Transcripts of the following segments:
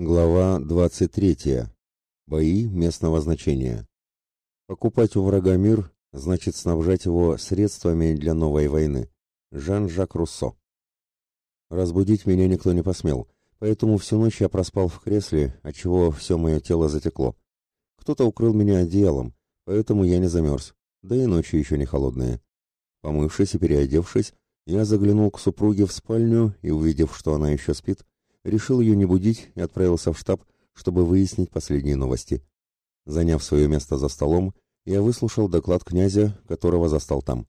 Глава 23. Бои местного значения. Покупать у врага мир значит снабжать его средствами для новой войны. Жан-Жак Руссо. Разбудить меня никто не посмел, поэтому всю ночь я проспал в кресле, отчего все мое тело затекло. Кто-то укрыл меня одеялом, поэтому я не замерз, да и ночи еще не холодные. Помывшись и переодевшись, я заглянул к супруге в спальню и, увидев, что она еще спит, решил ее не будить и отправился в штаб, чтобы выяснить последние новости. Заняв свое место за столом, я выслушал доклад князя, которого застал там.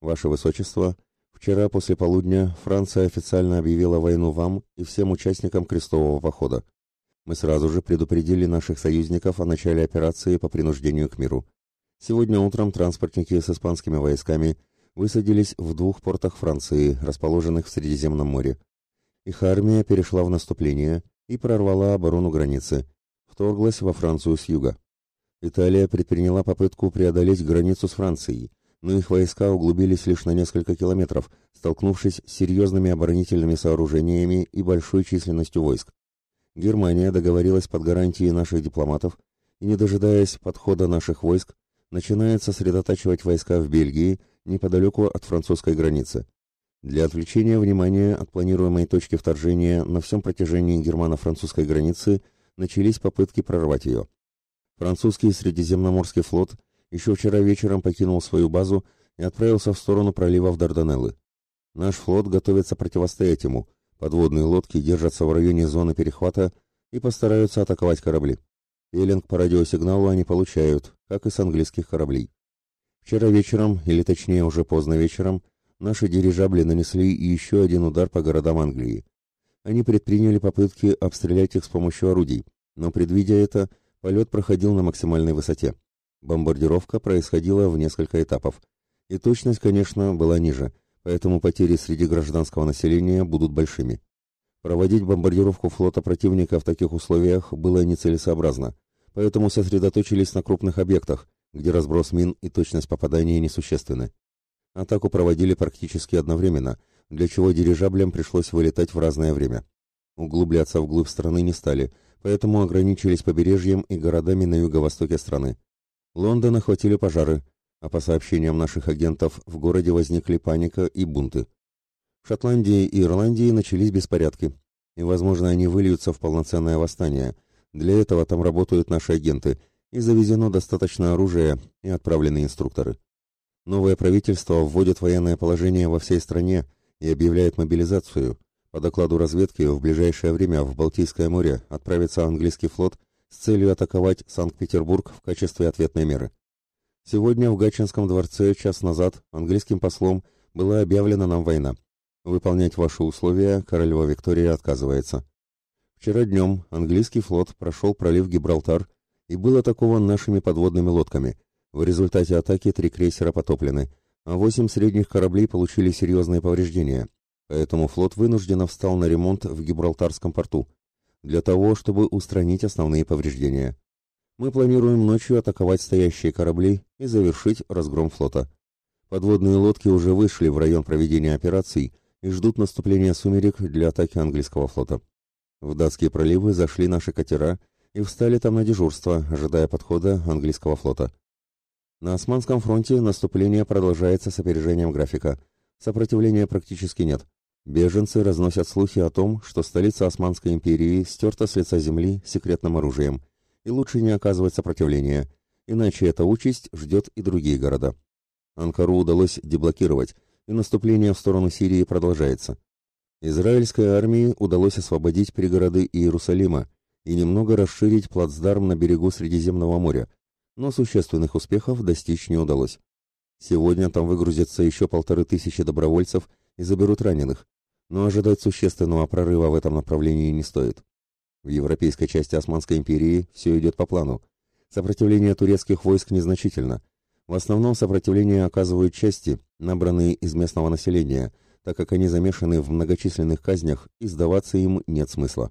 «Ваше Высочество, вчера после полудня Франция официально объявила войну вам и всем участникам крестового похода. Мы сразу же предупредили наших союзников о начале операции по принуждению к миру. Сегодня утром транспортники с испанскими войсками высадились в двух портах Франции, расположенных в Средиземном море. Их армия перешла в наступление и прорвала оборону границы, вторглась во Францию с юга. Италия предприняла попытку преодолеть границу с Францией, но их войска углубились лишь на несколько километров, столкнувшись с серьезными оборонительными сооружениями и большой численностью войск. Германия договорилась под гарантией наших дипломатов и, не дожидаясь подхода наших войск, начинает сосредотачивать войска в Бельгии неподалеку от французской границы. Для отвлечения внимания от планируемой точки вторжения на всем протяжении германо-французской границы начались попытки прорвать ее. Французский Средиземноморский флот еще вчера вечером покинул свою базу и отправился в сторону пролива в Дарданеллы. Наш флот готовится противостоять ему, подводные лодки держатся в районе зоны перехвата и постараются атаковать корабли. Пеленг по радиосигналу они получают, как и с английских кораблей. Вчера вечером, или точнее уже поздно вечером, наши дирижабли нанесли еще один удар по городам Англии. Они предприняли попытки обстрелять их с помощью орудий, но, предвидя это, полет проходил на максимальной высоте. Бомбардировка происходила в несколько этапов. И точность, конечно, была ниже, поэтому потери среди гражданского населения будут большими. Проводить бомбардировку флота противника в таких условиях было нецелесообразно, поэтому сосредоточились на крупных объектах, где разброс мин и точность попадания несущественны. Атаку проводили практически одновременно, для чего дирижаблям пришлось вылетать в разное время. Углубляться вглубь страны не стали, поэтому ограничились побережьем и городами на юго-востоке страны. Лондон охватили пожары, а по сообщениям наших агентов в городе возникли паника и бунты. В Шотландии и Ирландии начались беспорядки, и, возможно, они выльются в полноценное восстание. Для этого там работают наши агенты, и завезено достаточно оружия и отправлены инструкторы. Новое правительство вводит военное положение во всей стране и объявляет мобилизацию. По докладу разведки, в ближайшее время в Балтийское море отправится английский флот с целью атаковать Санкт-Петербург в качестве ответной меры. Сегодня в Гатчинском дворце час назад английским послом была объявлена нам война. Выполнять ваши условия королева Виктория отказывается. Вчера днем английский флот прошел пролив Гибралтар и был атакован нашими подводными лодками – в результате атаки три крейсера потоплены, а восемь средних кораблей получили серьезные повреждения, поэтому флот вынужденно встал на ремонт в Гибралтарском порту, для того, чтобы устранить основные повреждения. Мы планируем ночью атаковать стоящие корабли и завершить разгром флота. Подводные лодки уже вышли в район проведения операций и ждут наступления сумерек для атаки английского флота. В датские проливы зашли наши катера и встали там на дежурство, ожидая подхода английского флота. На Османском фронте наступление продолжается с опережением графика. Сопротивления практически нет. Беженцы разносят слухи о том, что столица Османской империи стерта с лица земли секретным оружием, и лучше не оказывать сопротивления, иначе эта участь ждет и другие города. Анкару удалось деблокировать, и наступление в сторону Сирии продолжается. Израильской армии удалось освободить пригороды Иерусалима и немного расширить плацдарм на берегу Средиземного моря, но существенных успехов достичь не удалось. Сегодня там выгрузятся еще полторы тысячи добровольцев и заберут раненых, но ожидать существенного прорыва в этом направлении не стоит. В европейской части Османской империи все идет по плану. Сопротивление турецких войск незначительно. В основном сопротивление оказывают части, набранные из местного населения, так как они замешаны в многочисленных казнях и сдаваться им нет смысла.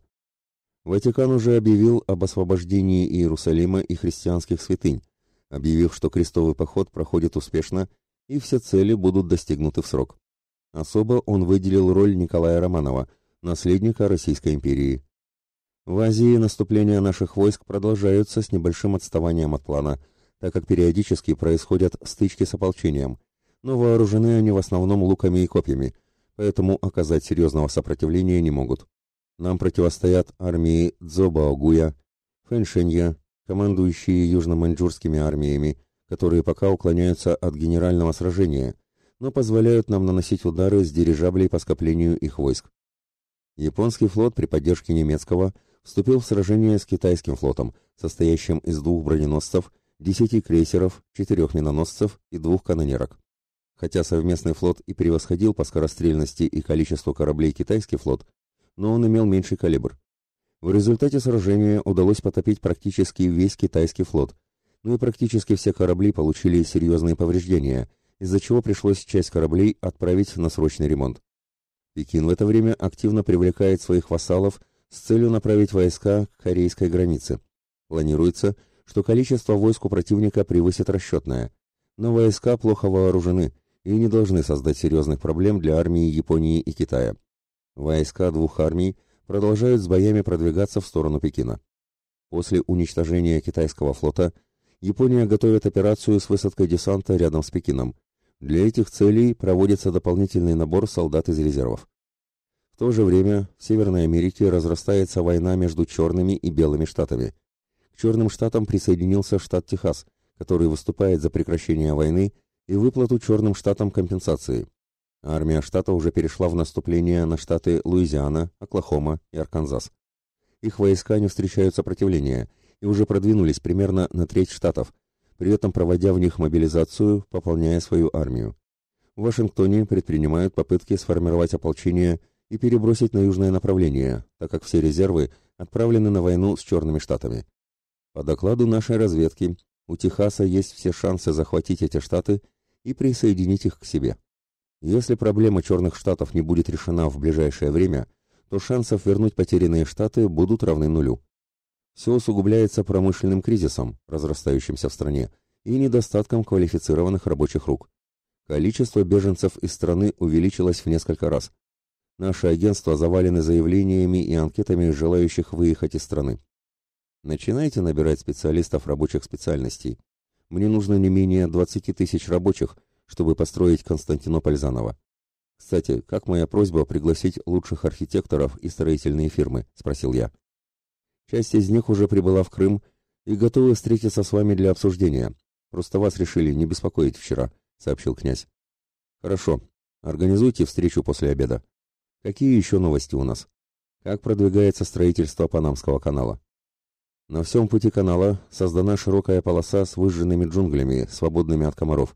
Ватикан уже объявил об освобождении Иерусалима и христианских святынь, объявив, что крестовый поход проходит успешно и все цели будут достигнуты в срок. Особо он выделил роль Николая Романова, наследника Российской империи. В Азии наступления наших войск продолжаются с небольшим отставанием от плана, так как периодически происходят стычки с ополчением, но вооружены они в основном луками и копьями, поэтому оказать серьезного сопротивления не могут. Нам противостоят армии Цзобаогуя, Фэншенья, командующие южно-маньчжурскими армиями, которые пока уклоняются от генерального сражения, но позволяют нам наносить удары с дирижаблей по скоплению их войск. Японский флот при поддержке немецкого вступил в сражение с китайским флотом, состоящим из двух броненосцев, десяти крейсеров, четырех миноносцев и двух канонерок. Хотя совместный флот и превосходил по скорострельности и количеству кораблей китайский флот, но он имел меньший калибр. В результате сражения удалось потопить практически весь китайский флот, ну и практически все корабли получили серьезные повреждения, из-за чего пришлось часть кораблей отправить на срочный ремонт. Пекин в это время активно привлекает своих вассалов с целью направить войска к корейской границе. Планируется, что количество войск у противника превысит расчетное, но войска плохо вооружены и не должны создать серьезных проблем для армии Японии и Китая. Войска двух армий продолжают с боями продвигаться в сторону Пекина. После уничтожения китайского флота Япония готовит операцию с высадкой десанта рядом с Пекином. Для этих целей проводится дополнительный набор солдат из резервов. В то же время в Северной Америке разрастается война между черными и белыми штатами. К черным штатам присоединился штат Техас, который выступает за прекращение войны и выплату черным штатам компенсации. Армия штата уже перешла в наступление на штаты Луизиана, Оклахома и Арканзас. Их войска не встречают сопротивления и уже продвинулись примерно на треть штатов, при этом проводя в них мобилизацию, пополняя свою армию. В Вашингтоне предпринимают попытки сформировать ополчение и перебросить на южное направление, так как все резервы отправлены на войну с черными штатами. По докладу нашей разведки, у Техаса есть все шансы захватить эти штаты и присоединить их к себе. Если проблема черных штатов не будет решена в ближайшее время, то шансов вернуть потерянные штаты будут равны нулю. Все усугубляется промышленным кризисом, разрастающимся в стране, и недостатком квалифицированных рабочих рук. Количество беженцев из страны увеличилось в несколько раз. Наши агентства завалены заявлениями и анкетами желающих выехать из страны. Начинайте набирать специалистов рабочих специальностей. Мне нужно не менее 20 тысяч рабочих, чтобы построить Константинополь заново. Кстати, как моя просьба пригласить лучших архитекторов и строительные фирмы, спросил я. Часть из них уже прибыла в Крым и готовы встретиться с вами для обсуждения. Просто вас решили не беспокоить вчера, сообщил князь. Хорошо. Организуйте встречу после обеда. Какие еще новости у нас? Как продвигается строительство Панамского канала? На всем пути канала создана широкая полоса с выжженными джунглями, свободными от комаров.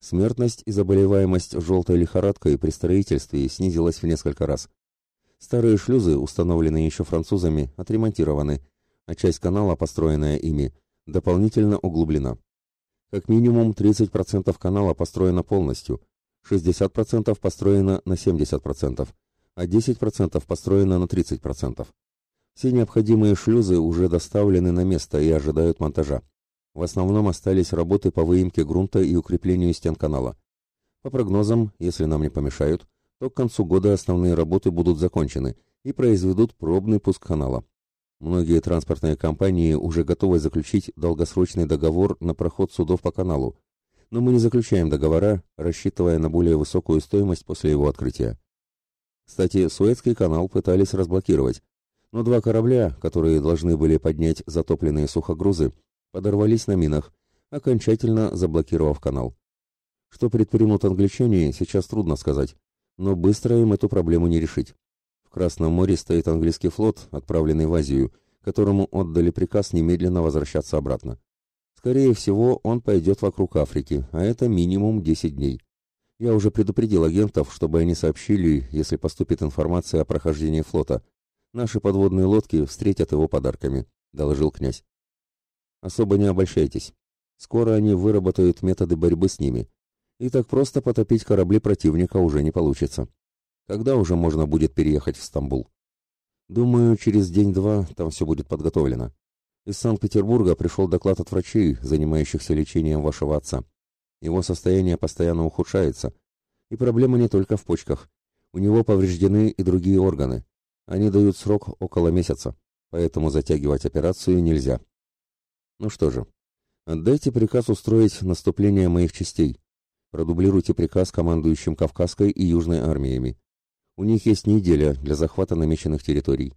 Смертность и заболеваемость желтой лихорадкой при строительстве снизилась в несколько раз. Старые шлюзы, установленные еще французами, отремонтированы, а часть канала, построенная ими, дополнительно углублена. Как минимум 30% канала построено полностью, 60% построено на 70%, а 10% построено на 30%. Все необходимые шлюзы уже доставлены на место и ожидают монтажа. В основном остались работы по выемке грунта и укреплению стен канала. По прогнозам, если нам не помешают, то к концу года основные работы будут закончены и произведут пробный пуск канала. Многие транспортные компании уже готовы заключить долгосрочный договор на проход судов по каналу, но мы не заключаем договора, рассчитывая на более высокую стоимость после его открытия. Кстати, Суэцкий канал пытались разблокировать, но два корабля, которые должны были поднять затопленные сухогрузы, подорвались на минах, окончательно заблокировав канал. Что предпримут англичане, сейчас трудно сказать, но быстро им эту проблему не решить. В Красном море стоит английский флот, отправленный в Азию, которому отдали приказ немедленно возвращаться обратно. Скорее всего, он пойдет вокруг Африки, а это минимум 10 дней. Я уже предупредил агентов, чтобы они сообщили, если поступит информация о прохождении флота. Наши подводные лодки встретят его подарками, доложил князь. Особо не обольщайтесь. Скоро они выработают методы борьбы с ними. И так просто потопить корабли противника уже не получится. Когда уже можно будет переехать в Стамбул? Думаю, через день-два там все будет подготовлено. Из Санкт-Петербурга пришел доклад от врачей, занимающихся лечением вашего отца. Его состояние постоянно ухудшается. И проблема не только в почках. У него повреждены и другие органы. Они дают срок около месяца. поэтому затягивать операцию нельзя. Ну что же, отдайте приказ устроить наступление моих частей. Продублируйте приказ командующим Кавказской и Южной армиями. У них есть неделя для захвата намеченных территорий.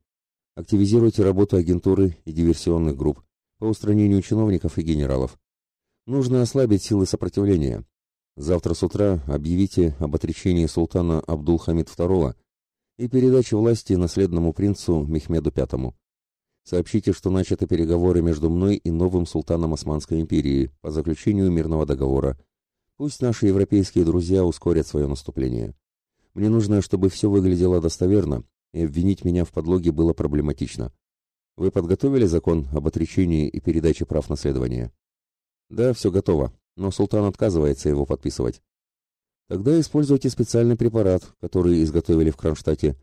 Активизируйте работу агентуры и диверсионных групп по устранению чиновников и генералов. Нужно ослабить силы сопротивления. Завтра с утра объявите об отречении султана Абдул-Хамид II и передаче власти наследному принцу Мехмеду V. Сообщите, что начаты переговоры между мной и новым султаном Османской империи по заключению мирного договора. Пусть наши европейские друзья ускорят свое наступление. Мне нужно, чтобы все выглядело достоверно, и обвинить меня в подлоге было проблематично. Вы подготовили закон об отречении и передаче прав наследования? Да, все готово, но султан отказывается его подписывать. Тогда используйте специальный препарат, который изготовили в Кронштадте.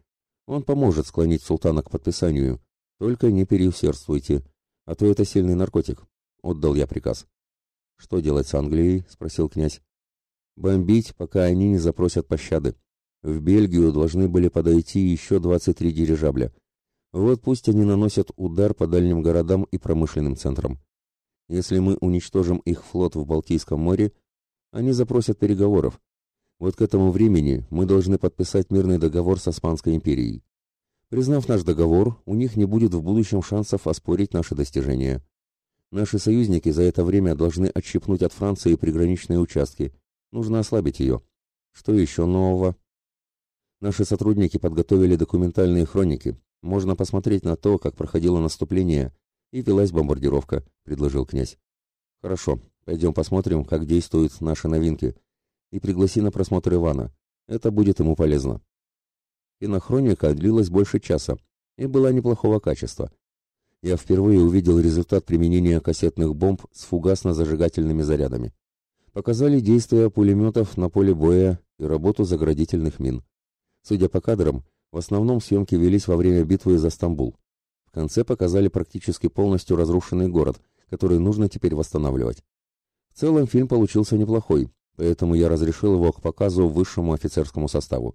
Он поможет склонить султана к подписанию. Только не переусердствуйте, а то это сильный наркотик. Отдал я приказ. Что делать с Англией? спросил князь. Бомбить, пока они не запросят пощады. В Бельгию должны были подойти еще 23 дирижабля. Вот пусть они наносят удар по дальним городам и промышленным центрам. Если мы уничтожим их флот в Балтийском море, они запросят переговоров. Вот к этому времени мы должны подписать мирный договор с Османской империей. Признав наш договор, у них не будет в будущем шансов оспорить наши достижения. Наши союзники за это время должны отщипнуть от Франции приграничные участки. Нужно ослабить ее. Что еще нового? Наши сотрудники подготовили документальные хроники. Можно посмотреть на то, как проходило наступление и велась бомбардировка, предложил князь. Хорошо, пойдем посмотрим, как действуют наши новинки. И пригласи на просмотр Ивана. Это будет ему полезно. Кинохроника длилась больше часа и была неплохого качества. Я впервые увидел результат применения кассетных бомб с фугасно-зажигательными зарядами. Показали действия пулеметов на поле боя и работу заградительных мин. Судя по кадрам, в основном съемки велись во время битвы за Стамбул. В конце показали практически полностью разрушенный город, который нужно теперь восстанавливать. В целом фильм получился неплохой, поэтому я разрешил его к показу высшему офицерскому составу.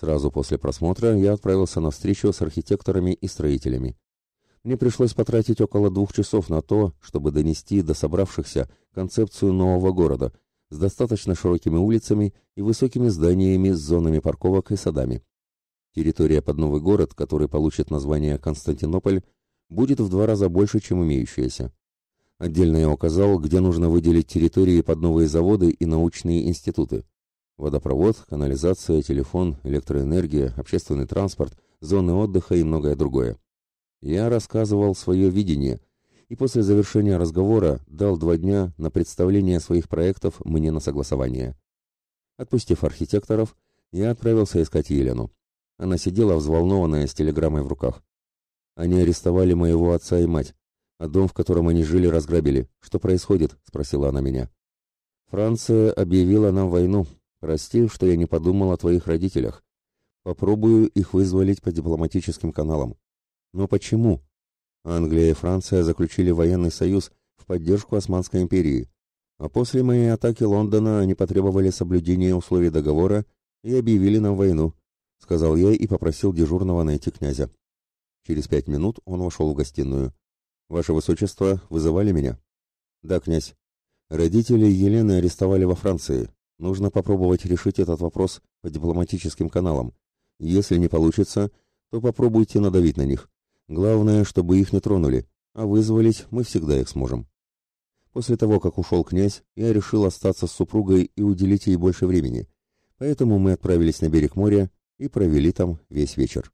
Сразу после просмотра я отправился на встречу с архитекторами и строителями. Мне пришлось потратить около двух часов на то, чтобы донести до собравшихся концепцию нового города, с достаточно широкими улицами и высокими зданиями с зонами парковок и садами. Территория под новый город, который получит название Константинополь, будет в два раза больше, чем имеющаяся. Отдельно я указал, где нужно выделить территории под новые заводы и научные институты. Водопровод, канализация, телефон, электроэнергия, общественный транспорт, зоны отдыха и многое другое. Я рассказывал свое видение – и после завершения разговора дал два дня на представление своих проектов мне на согласование. Отпустив архитекторов, я отправился искать Елену. Она сидела взволнованная с телеграммой в руках. Они арестовали моего отца и мать, а дом, в котором они жили, разграбили. Что происходит? спросила она меня. Франция объявила нам войну. Прости, что я не подумал о твоих родителях. Попробую их вызволить по дипломатическим каналам. Но почему? Англия и Франция заключили военный союз в поддержку Османской империи, а после моей атаки Лондона они потребовали соблюдения условий договора и объявили нам войну, сказал я и попросил дежурного найти князя. Через пять минут он вошел в гостиную. Ваше высочество, вызывали меня? Да, князь. Родители Елены арестовали во Франции. Нужно попробовать решить этот вопрос по дипломатическим каналам. Если не получится, то попробуйте надавить на них. Главное, чтобы их не тронули, а вызволить мы всегда их сможем. После того, как ушел князь, я решил остаться с супругой и уделить ей больше времени, поэтому мы отправились на берег моря и провели там весь вечер.